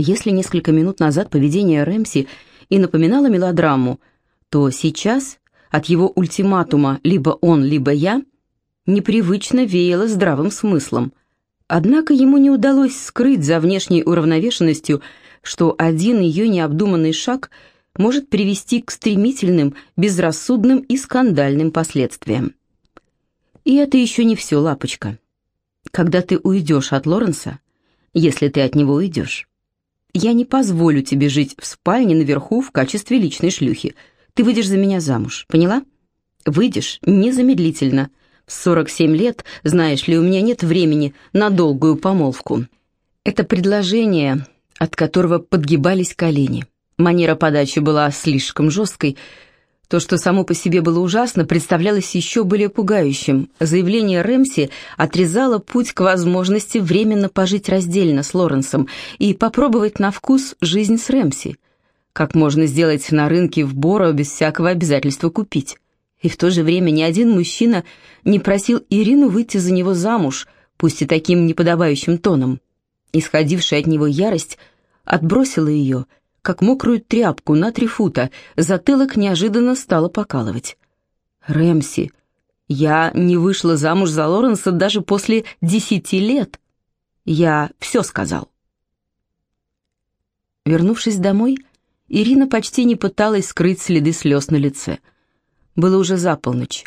Если несколько минут назад поведение Рэмси и напоминало мелодраму, то сейчас от его ультиматума «либо он, либо я» непривычно веяло здравым смыслом. Однако ему не удалось скрыть за внешней уравновешенностью, что один ее необдуманный шаг может привести к стремительным, безрассудным и скандальным последствиям. И это еще не все, лапочка. Когда ты уйдешь от Лоренса, если ты от него уйдешь, я не позволю тебе жить в спальне наверху в качестве личной шлюхи. Ты выйдешь за меня замуж, поняла? Выйдешь незамедлительно. В 47 лет, знаешь ли, у меня нет времени на долгую помолвку. Это предложение, от которого подгибались колени. Манера подачи была слишком жесткой, то, что само по себе было ужасно, представлялось еще более пугающим. Заявление Рэмси отрезало путь к возможности временно пожить раздельно с Лоренсом и попробовать на вкус жизнь с Рэмси. Как можно сделать на рынке в Боро без всякого обязательства купить? И в то же время ни один мужчина не просил Ирину выйти за него замуж, пусть и таким неподобающим тоном. Исходившая от него ярость отбросила ее – как мокрую тряпку на три фута, затылок неожиданно стало покалывать. «Рэмси, я не вышла замуж за Лоренса даже после десяти лет. Я все сказал». Вернувшись домой, Ирина почти не пыталась скрыть следы слез на лице. Было уже за полночь,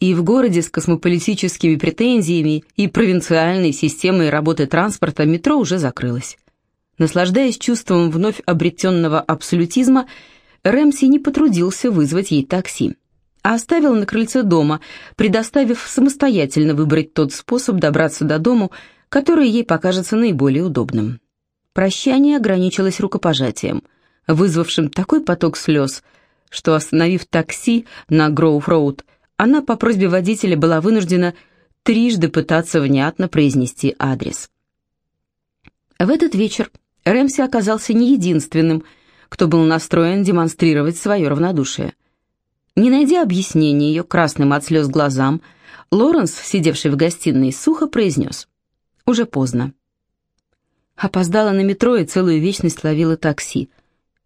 и в городе с космополитическими претензиями и провинциальной системой работы транспорта метро уже закрылось. Наслаждаясь чувством вновь обретенного абсолютизма, Рэмси не потрудился вызвать ей такси, а оставил на крыльце дома, предоставив самостоятельно выбрать тот способ добраться до дому, который ей покажется наиболее удобным. Прощание ограничилось рукопожатием, вызвавшим такой поток слез, что, остановив такси на Гроув-Роуд, она по просьбе водителя была вынуждена трижды пытаться внятно произнести адрес. В этот вечер Рэмси оказался не единственным, кто был настроен демонстрировать свое равнодушие. Не найдя объяснения ее красным от слез глазам, Лоренс, сидевший в гостиной, сухо произнес. «Уже поздно». Опоздала на метро и целую вечность ловила такси.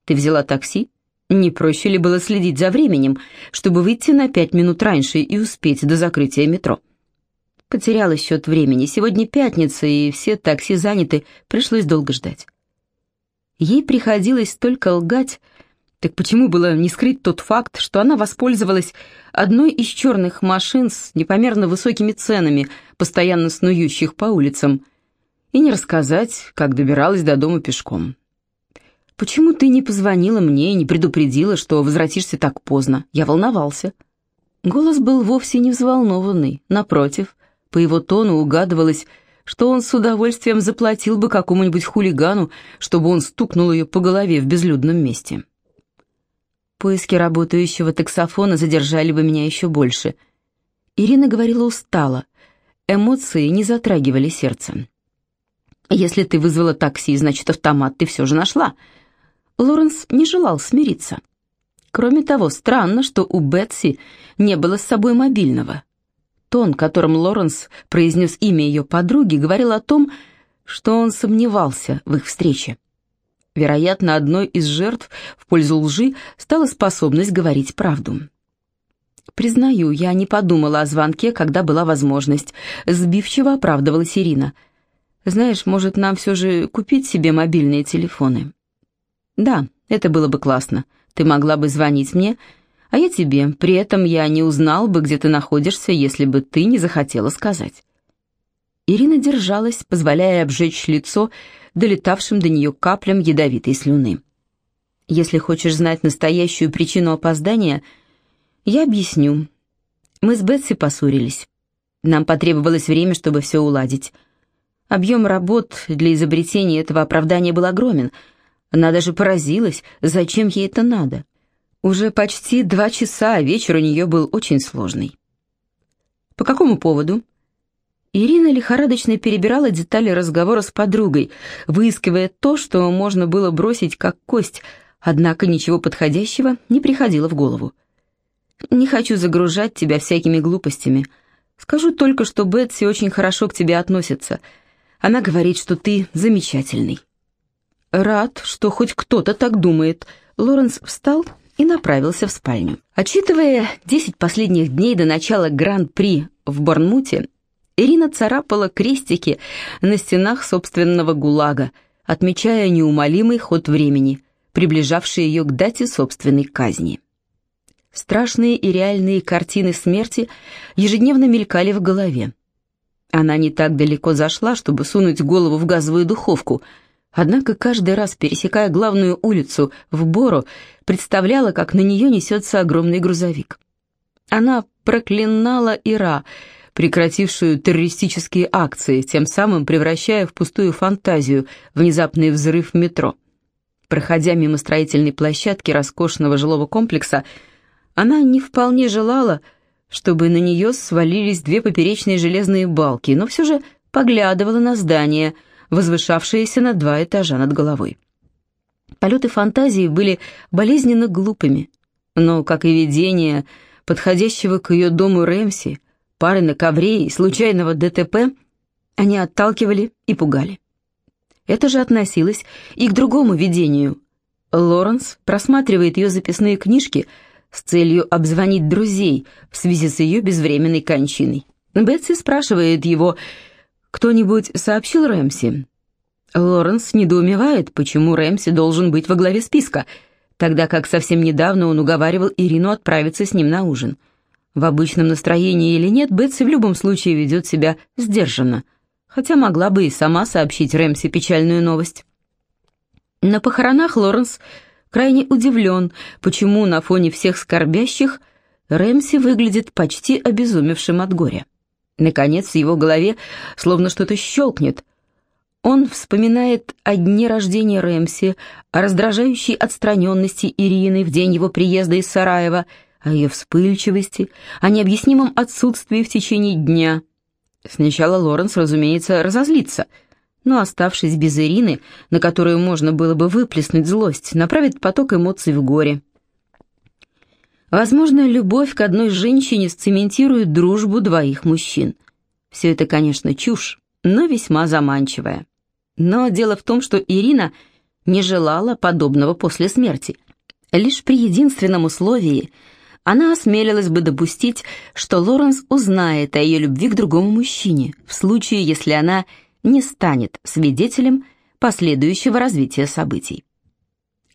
«Ты взяла такси? Не проще ли было следить за временем, чтобы выйти на пять минут раньше и успеть до закрытия метро?» Потеряла счет времени. Сегодня пятница, и все такси заняты, пришлось долго ждать. Ей приходилось только лгать, так почему было не скрыть тот факт, что она воспользовалась одной из черных машин с непомерно высокими ценами, постоянно снующих по улицам, и не рассказать, как добиралась до дома пешком? «Почему ты не позвонила мне и не предупредила, что возвратишься так поздно? Я волновался». Голос был вовсе не взволнованный, напротив, по его тону угадывалось, что он с удовольствием заплатил бы какому-нибудь хулигану, чтобы он стукнул ее по голове в безлюдном месте. Поиски работающего таксофона задержали бы меня еще больше. Ирина говорила устало, эмоции не затрагивали сердце. «Если ты вызвала такси, значит, автомат ты все же нашла». Лоренс не желал смириться. Кроме того, странно, что у Бетси не было с собой мобильного. Тон, которым Лоренс произнес имя ее подруги, говорил о том, что он сомневался в их встрече. Вероятно, одной из жертв в пользу лжи стала способность говорить правду. «Признаю, я не подумала о звонке, когда была возможность», — сбивчиво оправдывалась Ирина. «Знаешь, может, нам все же купить себе мобильные телефоны?» «Да, это было бы классно. Ты могла бы звонить мне а я тебе. При этом я не узнал бы, где ты находишься, если бы ты не захотела сказать». Ирина держалась, позволяя обжечь лицо долетавшим до нее каплям ядовитой слюны. «Если хочешь знать настоящую причину опоздания, я объясню. Мы с Бетси поссорились. Нам потребовалось время, чтобы все уладить. Объем работ для изобретения этого оправдания был огромен. Она даже поразилась, зачем ей это надо. Уже почти два часа, а вечер у нее был очень сложный. «По какому поводу?» Ирина лихорадочно перебирала детали разговора с подругой, выискивая то, что можно было бросить как кость, однако ничего подходящего не приходило в голову. «Не хочу загружать тебя всякими глупостями. Скажу только, что Бетси очень хорошо к тебе относится. Она говорит, что ты замечательный». «Рад, что хоть кто-то так думает». Лоренс встал и направился в спальню. Отчитывая 10 последних дней до начала Гран-при в Борнмуте, Ирина царапала крестики на стенах собственного ГУЛАГа, отмечая неумолимый ход времени, приближавший ее к дате собственной казни. Страшные и реальные картины смерти ежедневно мелькали в голове. Она не так далеко зашла, чтобы сунуть голову в газовую духовку – Однако каждый раз, пересекая главную улицу в Бору, представляла, как на нее несется огромный грузовик. Она проклинала Ира, прекратившую террористические акции, тем самым превращая в пустую фантазию внезапный взрыв метро. Проходя мимо строительной площадки роскошного жилого комплекса, она не вполне желала, чтобы на нее свалились две поперечные железные балки, но все же поглядывала на здание – возвышавшиеся на два этажа над головой. Полеты фантазии были болезненно глупыми, но, как и видение подходящего к ее дому Рэмси, пары на ковре и случайного ДТП, они отталкивали и пугали. Это же относилось и к другому видению. Лоренс просматривает ее записные книжки с целью обзвонить друзей в связи с ее безвременной кончиной. Бетси спрашивает его, кто-нибудь сообщил Рэмси? Лоренс недоумевает, почему Рэмси должен быть во главе списка, тогда как совсем недавно он уговаривал Ирину отправиться с ним на ужин. В обычном настроении или нет, Бетси в любом случае ведет себя сдержанно, хотя могла бы и сама сообщить Рэмси печальную новость. На похоронах Лоренс крайне удивлен, почему на фоне всех скорбящих Рэмси выглядит почти обезумевшим от горя. Наконец, в его голове словно что-то щелкнет. Он вспоминает о дне рождения Рэмси, о раздражающей отстраненности Ирины в день его приезда из Сараева, о ее вспыльчивости, о необъяснимом отсутствии в течение дня. Сначала Лоренс, разумеется, разозлится, но, оставшись без Ирины, на которую можно было бы выплеснуть злость, направит поток эмоций в горе. Возможно, любовь к одной женщине сцементирует дружбу двоих мужчин. Все это, конечно, чушь, но весьма заманчивая. Но дело в том, что Ирина не желала подобного после смерти. Лишь при единственном условии она осмелилась бы допустить, что Лоренс узнает о ее любви к другому мужчине, в случае, если она не станет свидетелем последующего развития событий.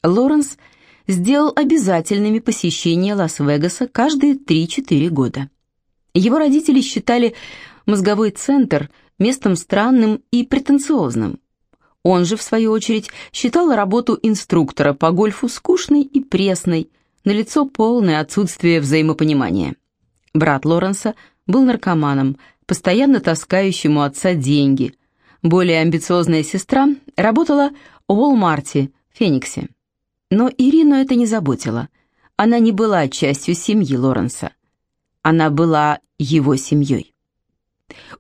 Лоренс – сделал обязательными посещения Лас-Вегаса каждые 3-4 года. Его родители считали мозговой центр местом странным и претенциозным. Он же, в свою очередь, считал работу инструктора по гольфу скучной и пресной, налицо полное отсутствие взаимопонимания. Брат Лоренса был наркоманом, постоянно таскающим у отца деньги. Более амбициозная сестра работала в Уолмарте, Фениксе. Но Ирину это не заботило. Она не была частью семьи Лоренса. Она была его семьей.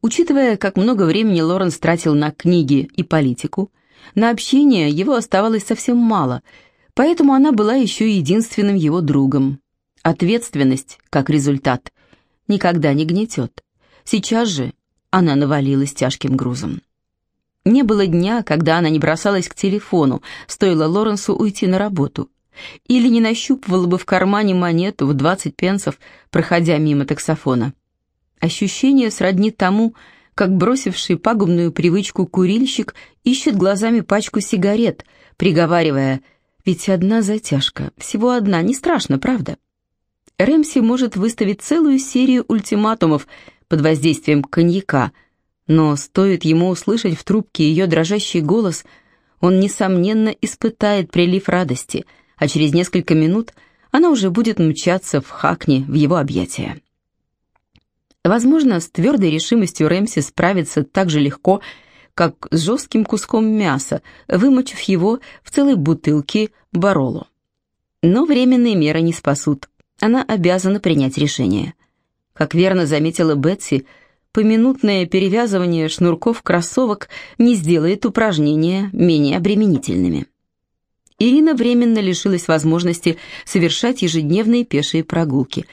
Учитывая, как много времени Лоренс тратил на книги и политику, на общение его оставалось совсем мало, поэтому она была еще единственным его другом. Ответственность, как результат, никогда не гнетет. Сейчас же она навалилась тяжким грузом. Не было дня, когда она не бросалась к телефону, стоило Лоренсу уйти на работу. Или не нащупывала бы в кармане монету в 20 пенсов, проходя мимо таксофона. Ощущение сродни тому, как бросивший пагубную привычку курильщик ищет глазами пачку сигарет, приговаривая «Ведь одна затяжка, всего одна, не страшно, правда?» Рэмси может выставить целую серию ультиматумов под воздействием коньяка – но стоит ему услышать в трубке ее дрожащий голос, он, несомненно, испытает прилив радости, а через несколько минут она уже будет мчаться в Хакни в его объятия. Возможно, с твердой решимостью Рэмси справиться так же легко, как с жестким куском мяса, вымочив его в целой бутылке бароло. Но временные меры не спасут. Она обязана принять решение. Как верно заметила Бетси, поминутное перевязывание шнурков кроссовок не сделает упражнения менее обременительными. Ирина временно лишилась возможности совершать ежедневные пешие прогулки.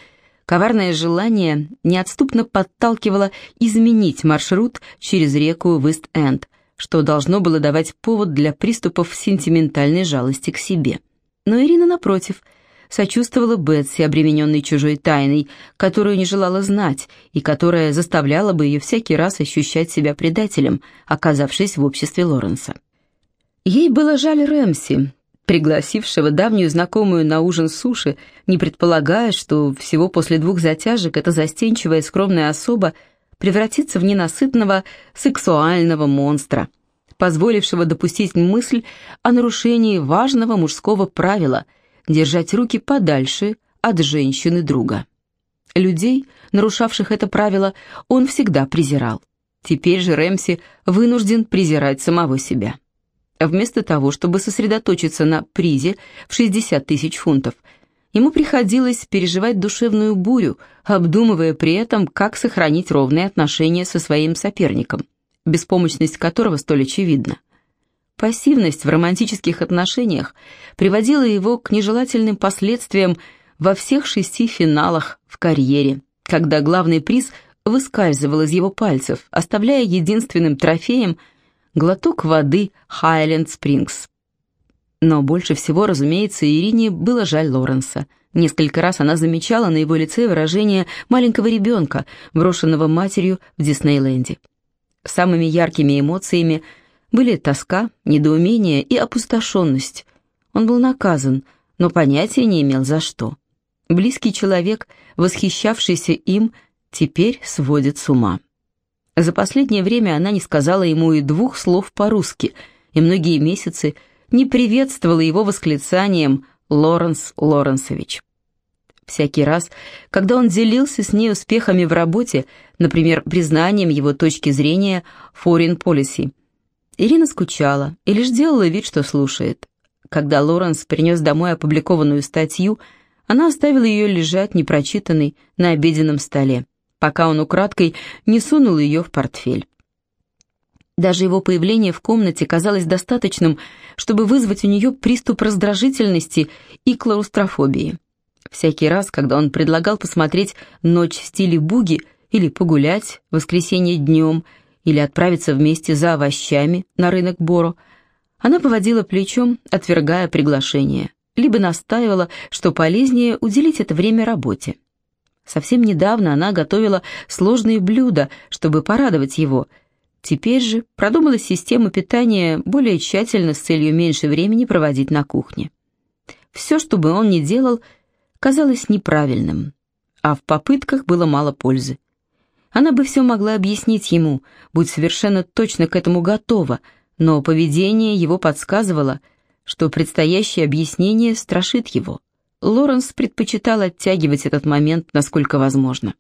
Коварное желание неотступно подталкивало изменить маршрут через реку Вест-Энд, что должно было давать повод для приступов сентиментальной жалости к себе. Но Ирина, напротив, сочувствовала Бетси, обремененной чужой тайной, которую не желала знать и которая заставляла бы ее всякий раз ощущать себя предателем, оказавшись в обществе Лоренса. Ей было жаль Рэмси, пригласившего давнюю знакомую на ужин суши, не предполагая, что всего после двух затяжек эта застенчивая скромная особа превратится в ненасытного сексуального монстра, позволившего допустить мысль о нарушении важного мужского правила – держать руки подальше от женщины друга. Людей, нарушавших это правило, он всегда презирал. Теперь же Рэмси вынужден презирать самого себя. Вместо того, чтобы сосредоточиться на призе в 60 тысяч фунтов, ему приходилось переживать душевную бурю, обдумывая при этом, как сохранить ровные отношения со своим соперником, беспомощность которого столь очевидна. Пассивность в романтических отношениях приводила его к нежелательным последствиям во всех шести финалах в карьере, когда главный приз выскальзывал из его пальцев, оставляя единственным трофеем глоток воды Хайленд Спрингс. Но больше всего, разумеется, Ирине было жаль Лоренса. Несколько раз она замечала на его лице выражение маленького ребенка, брошенного матерью в Диснейленде. Самыми яркими эмоциями – были тоска, недоумение и опустошенность. Он был наказан, но понятия не имел за что. Близкий человек, восхищавшийся им, теперь сводит с ума. За последнее время она не сказала ему и двух слов по-русски, и многие месяцы не приветствовала его восклицанием «Лоренс Лоренсович». Всякий раз, когда он делился с ней успехами в работе, например, признанием его точки зрения foreign policy, Ирина скучала и лишь делала вид, что слушает. Когда Лоренс принес домой опубликованную статью, она оставила ее лежать непрочитанной на обеденном столе, пока он украдкой не сунул ее в портфель. Даже его появление в комнате казалось достаточным, чтобы вызвать у нее приступ раздражительности и клаустрофобии. Всякий раз, когда он предлагал посмотреть «Ночь в стиле буги» или погулять в воскресенье днем – или отправиться вместе за овощами на рынок Боро, она поводила плечом, отвергая приглашение, либо настаивала, что полезнее уделить это время работе. Совсем недавно она готовила сложные блюда, чтобы порадовать его. Теперь же продумала систему питания более тщательно с целью меньше времени проводить на кухне. Все, что бы он ни делал, казалось неправильным, а в попытках было мало пользы. Она бы все могла объяснить ему, будь совершенно точно к этому готова, но поведение его подсказывало, что предстоящее объяснение страшит его. Лоренс предпочитал оттягивать этот момент насколько возможно.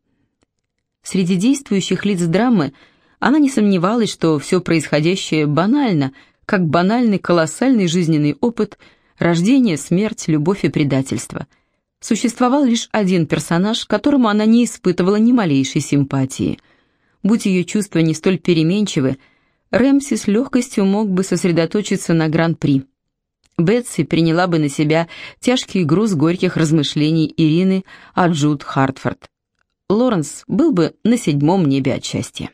Среди действующих лиц драмы она не сомневалась, что все происходящее банально, как банальный колоссальный жизненный опыт, рождение, смерть, любовь и предательство – Существовал лишь один персонаж, которому она не испытывала ни малейшей симпатии. Будь ее чувства не столь переменчивы, Рэмси с легкостью мог бы сосредоточиться на гран-при. Бетси приняла бы на себя тяжкий груз горьких размышлений Ирины о Джуд Хартфорд. Лоренс был бы на седьмом небе от счастья.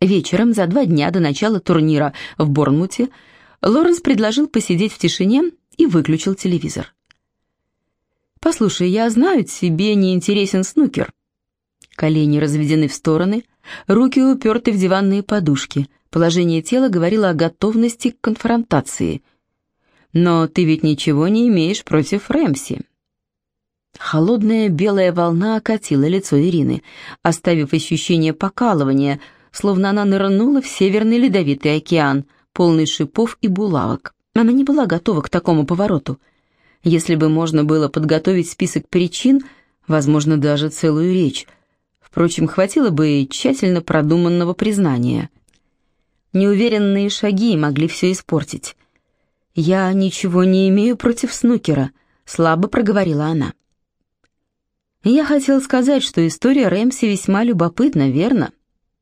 Вечером, за два дня до начала турнира в Борнмуте, Лоренс предложил посидеть в тишине и выключил телевизор. «Послушай, я знаю, тебе не интересен снукер». Колени разведены в стороны, руки уперты в диванные подушки. Положение тела говорило о готовности к конфронтации. «Но ты ведь ничего не имеешь против Рэмси». Холодная белая волна окатила лицо Ирины, оставив ощущение покалывания, словно она нырнула в Северный Ледовитый океан, полный шипов и булавок. Она не была готова к такому повороту. Если бы можно было подготовить список причин, возможно, даже целую речь. Впрочем, хватило бы и тщательно продуманного признания. Неуверенные шаги могли все испортить. «Я ничего не имею против снукера», — слабо проговорила она. Я хотел сказать, что история Рэмси весьма любопытна, верно?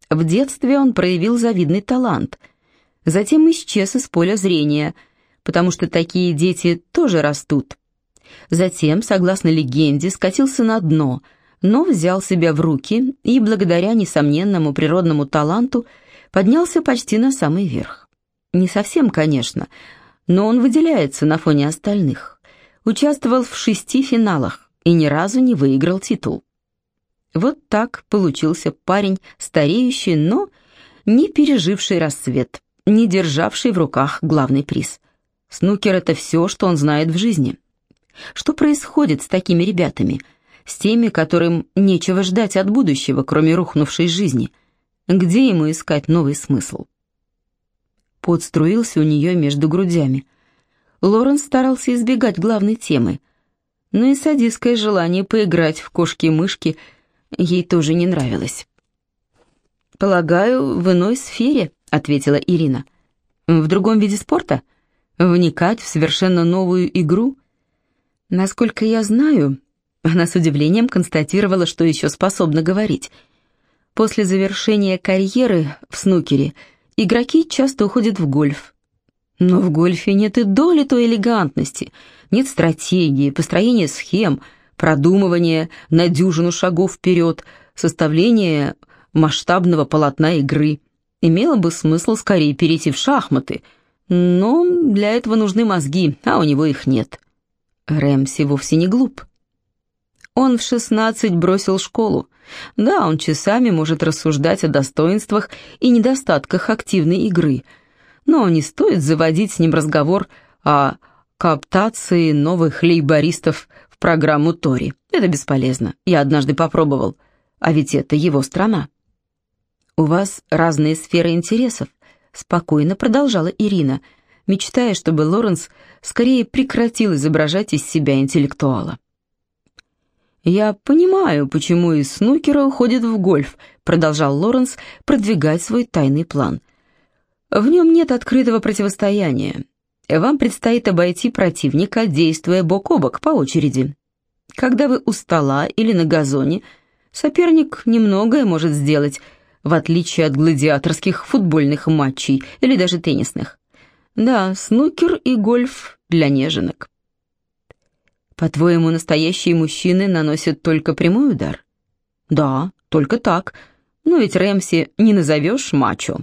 В детстве он проявил завидный талант. Затем исчез из поля зрения — потому что такие дети тоже растут. Затем, согласно легенде, скатился на дно, но взял себя в руки и, благодаря несомненному природному таланту, поднялся почти на самый верх. Не совсем, конечно, но он выделяется на фоне остальных. Участвовал в шести финалах и ни разу не выиграл титул. Вот так получился парень, стареющий, но не переживший расцвет, не державший в руках главный приз. Снукер — это все, что он знает в жизни. Что происходит с такими ребятами, с теми, которым нечего ждать от будущего, кроме рухнувшей жизни? Где ему искать новый смысл? Пот струился у нее между грудями. Лоренс старался избегать главной темы, но и садистское желание поиграть в кошки-мышки ей тоже не нравилось. «Полагаю, в иной сфере», — ответила Ирина. «В другом виде спорта? Вникать в совершенно новую игру?» Насколько я знаю, она с удивлением констатировала, что еще способна говорить. После завершения карьеры в снукере игроки часто уходят в гольф. Но в гольфе нет и доли той элегантности, нет стратегии, построения схем, продумывания на дюжину шагов вперед, составления масштабного полотна игры. Имело бы смысл скорее перейти в шахматы, но для этого нужны мозги, а у него их нет. Рэмси вовсе не глуп. Он в шестнадцать бросил школу. Да, он часами может рассуждать о достоинствах и недостатках активной игры, но не стоит заводить с ним разговор о кооптации новых лейбористов в программу Тори. Это бесполезно. Я однажды попробовал. А ведь это его страна. «У вас разные сферы интересов», — спокойно продолжала Ирина, — мечтая, чтобы Лоренс скорее прекратил изображать из себя интеллектуала. «Я понимаю, почему из снукера уходит в гольф», продолжал Лоренс продвигать свой тайный план. «В нем нет открытого противостояния. Вам предстоит обойти противника, действуя бок о бок по очереди. Когда вы у стола или на газоне, соперник немногое может сделать, в отличие от гладиаторских футбольных матчей или даже теннисных. Да, снукер и гольф для неженок. По-твоему, настоящие мужчины наносят только прямой удар? Да, только так. Но ведь Рэмси не назовешь мачо.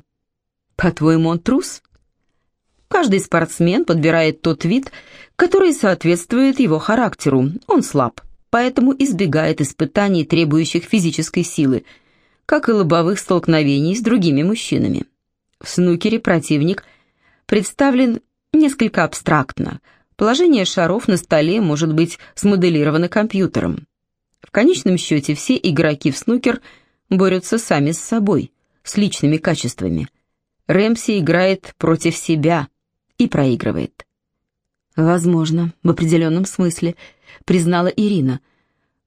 По-твоему, он трус? Каждый спортсмен подбирает тот вид, который соответствует его характеру. Он слаб, поэтому избегает испытаний, требующих физической силы, как и лобовых столкновений с другими мужчинами. В снукере противник представлен несколько абстрактно. Положение шаров на столе может быть смоделировано компьютером. В конечном счете все игроки в снукер борются сами с собой, с личными качествами. Рэмси играет против себя и проигрывает. «Возможно, в определенном смысле», — признала Ирина.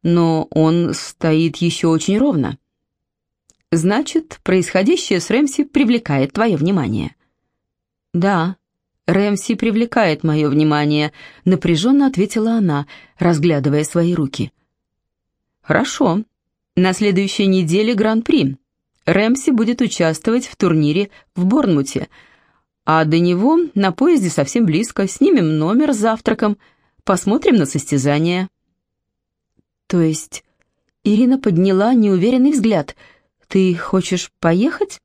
«Но он стоит еще очень ровно». «Значит, происходящее с Рэмси привлекает твое внимание». «Да, Рэмси привлекает мое внимание», — напряженно ответила она, разглядывая свои руки. «Хорошо. На следующей неделе Гран-при. Рэмси будет участвовать в турнире в Борнмуте, а до него на поезде совсем близко. Снимем номер с завтраком, посмотрим на состязание». «То есть...» Ирина подняла неуверенный взгляд. «Ты хочешь поехать?»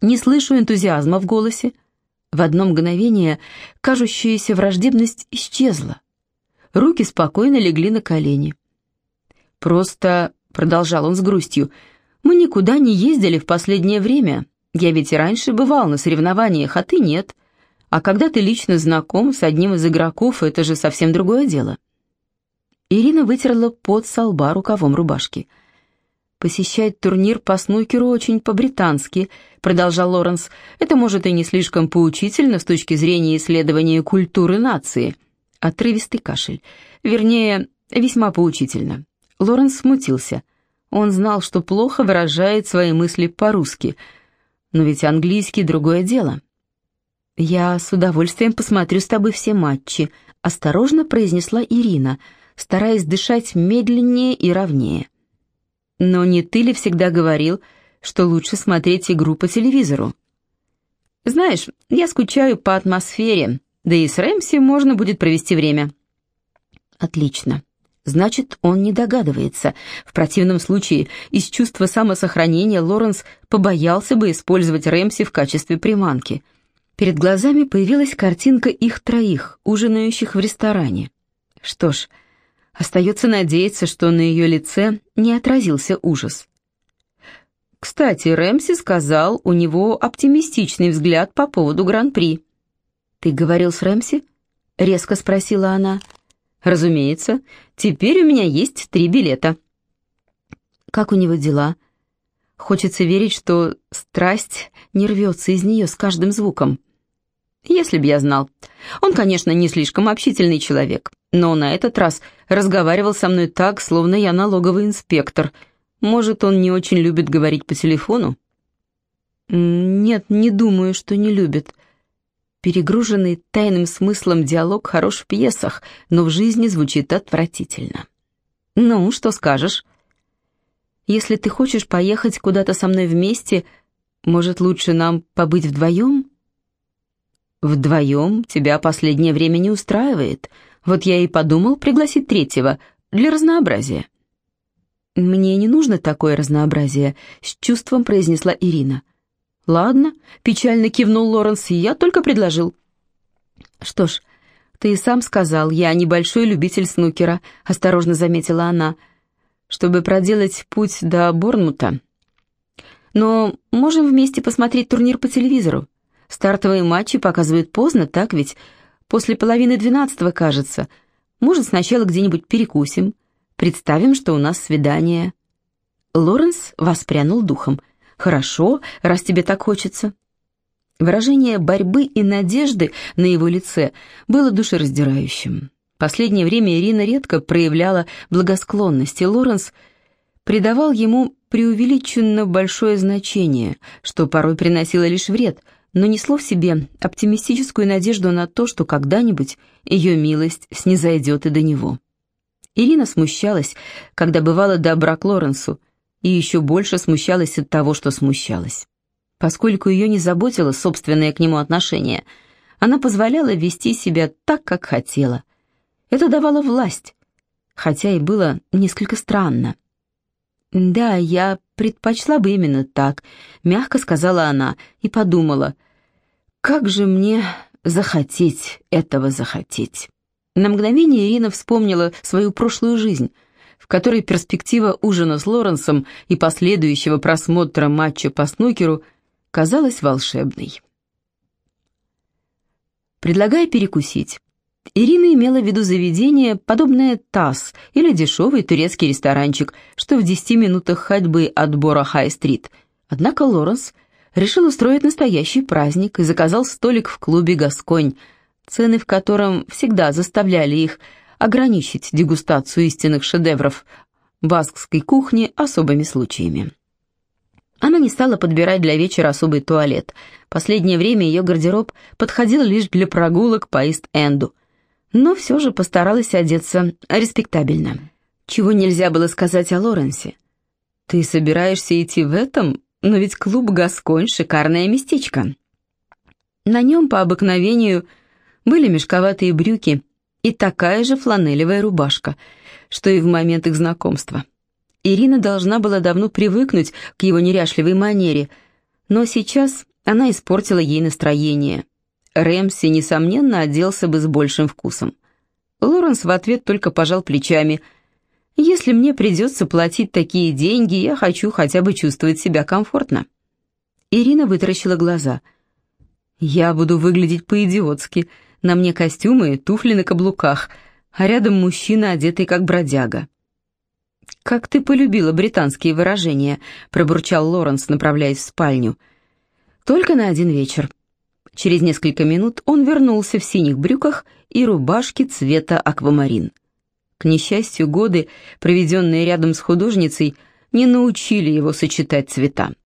Не слышу энтузиазма в голосе. В одно мгновение кажущаяся враждебность исчезла. Руки спокойно легли на колени. «Просто», — продолжал он с грустью, — «мы никуда не ездили в последнее время. Я ведь и раньше бывал на соревнованиях, а ты нет. А когда ты лично знаком с одним из игроков, это же совсем другое дело». Ирина вытерла пот со лба рукавом рубашки. «Посещать турнир по снукеру очень по-британски», — продолжал Лоренс. «Это, может, и не слишком поучительно с точки зрения исследования культуры нации». Отрывистый кашель. Вернее, весьма поучительно. Лоренс смутился. Он знал, что плохо выражает свои мысли по-русски. Но ведь английский — другое дело. «Я с удовольствием посмотрю с тобой все матчи», — осторожно произнесла Ирина, стараясь дышать медленнее и ровнее. Но не ты ли всегда говорил, что лучше смотреть игру по телевизору? Знаешь, я скучаю по атмосфере, да и с Рэмси можно будет провести время. Отлично. Значит, он не догадывается. В противном случае, из чувства самосохранения Лоренс побоялся бы использовать Рэмси в качестве приманки. Перед глазами появилась картинка их троих, ужинающих в ресторане. Что ж, остается надеяться, что на ее лице не отразился ужас. Кстати, Рэмси сказал, у него оптимистичный взгляд по поводу Гран-при. «Ты говорил с Рэмси?» — резко спросила она. «Разумеется. Теперь у меня есть три билета». «Как у него дела?» Хочется верить, что страсть не рвется из нее с каждым звуком. Если б я знал. Он, конечно, не слишком общительный человек, но на этот раз разговаривал со мной так, словно я налоговый инспектор. Может, он не очень любит говорить по телефону? Нет, не думаю, что не любит. Перегруженный тайным смыслом диалог хорош в пьесах, но в жизни звучит отвратительно. «Ну, что скажешь?» «Если ты хочешь поехать куда-то со мной вместе, может, лучше нам побыть вдвоем?» «Вдвоем тебя последнее время не устраивает. Вот я и подумал пригласить третьего, для разнообразия». «Мне не нужно такое разнообразие», — с чувством произнесла Ирина. «Ладно», — печально кивнул Лоренс, — «я только предложил». «Что ж, ты и сам сказал, я небольшой любитель снукера», — осторожно заметила она, «чтобы проделать путь до Борнмута. Но можем вместе посмотреть турнир по телевизору. Стартовые матчи показывают поздно, так ведь? После половины двенадцатого, кажется. Может, сначала где-нибудь перекусим, представим, что у нас свидание». Лоренс воспрянул духом — «Хорошо, раз тебе так хочется». Выражение борьбы и надежды на его лице было душераздирающим. Последнее время Ирина редко проявляла благосклонность, и Лоренс придавал ему преувеличенно большое значение, что порой приносило лишь вред, но несло в себе оптимистическую надежду на то, что когда-нибудь ее милость снизойдет и до него. Ирина смущалась, когда бывала добра к Лоренсу, и еще больше смущалась от того, что смущалась. Поскольку ее не заботило собственное к нему отношение, она позволяла вести себя так, как хотела. Это давало власть, хотя и было несколько странно. «Да, я предпочла бы именно так», — мягко сказала она и подумала, «как же мне захотеть этого захотеть». На мгновение Ирина вспомнила свою прошлую жизнь — в которой перспектива ужина с Лоренсом и последующего просмотра матча по снукеру казалась волшебной. Предлагая перекусить, Ирина имела в виду заведение, подобное ТАСС или дешевый турецкий ресторанчик, что в 10 минутах ходьбы от Бора Хай-стрит. Однако Лоренс решил устроить настоящий праздник и заказал столик в клубе «Гасконь», цены в котором всегда заставляли их ограничить дегустацию истинных шедевров баскской кухни особыми случаями. Она не стала подбирать для вечера особый туалет. Последнее время ее гардероб подходил лишь для прогулок по Ист-Энду. Но все же постаралась одеться респектабельно. Чего нельзя было сказать о Лоренсе. «Ты собираешься идти в этом? Но ведь клуб «Гасконь» — шикарное местечко». На нем по обыкновению были мешковатые брюки и такая же фланелевая рубашка, что и в момент их знакомства. Ирина должна была давно привыкнуть к его неряшливой манере, но сейчас она испортила ей настроение. Рэмси, несомненно, оделся бы с большим вкусом. Лоренс в ответ только пожал плечами. «Если мне придется платить такие деньги, я хочу хотя бы чувствовать себя комфортно». Ирина вытаращила глаза. «Я буду выглядеть по-идиотски», на мне костюмы туфли на каблуках, а рядом мужчина, одетый как бродяга. «Как ты полюбила британские выражения», — пробурчал Лоренс, направляясь в спальню. «Только на один вечер». Через несколько минут он вернулся в синих брюках и рубашке цвета аквамарин. К несчастью, годы, проведенные рядом с художницей, не научили его сочетать цвета.